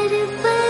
पर पर